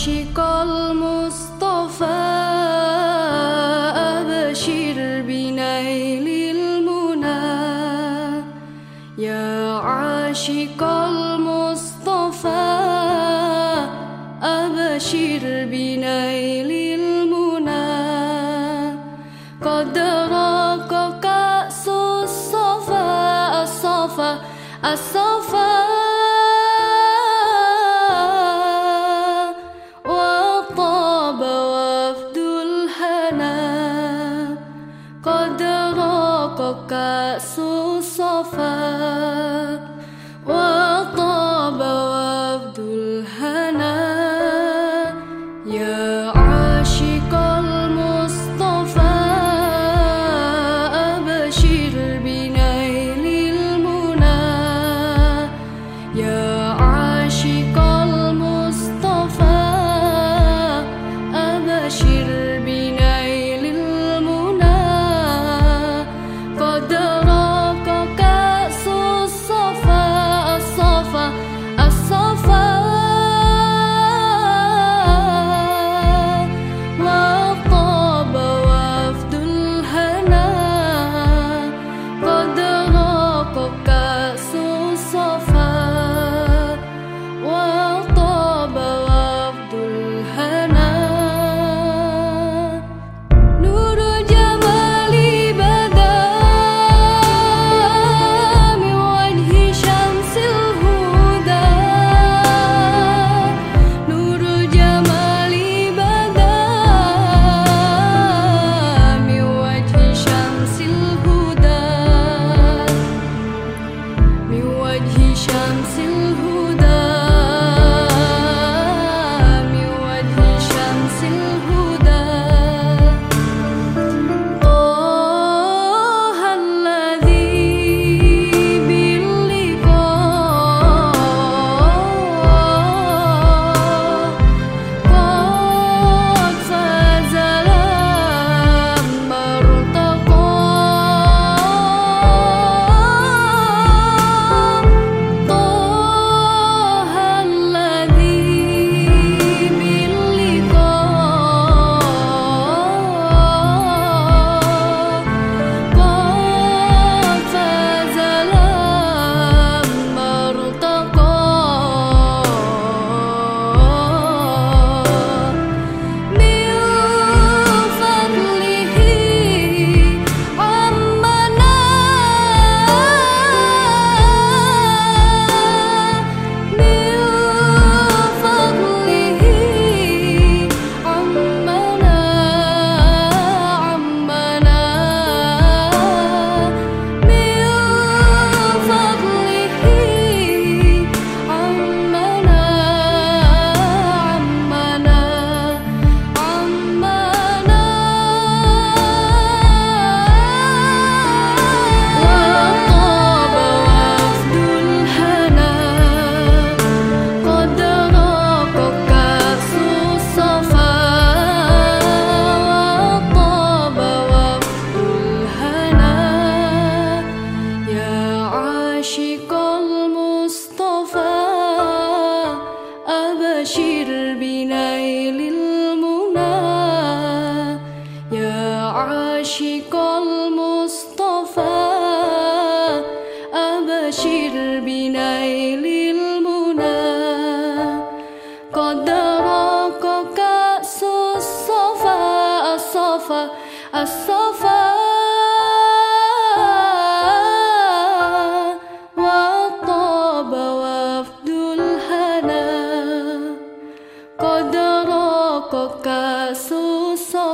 عاشق المصطفى أبشر بنيل المنى. يا عاشق المصطفى أبشر بنيل المنى. قد راق كأس الصفا الصفا الصفا كأس الصفا وطاب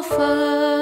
风。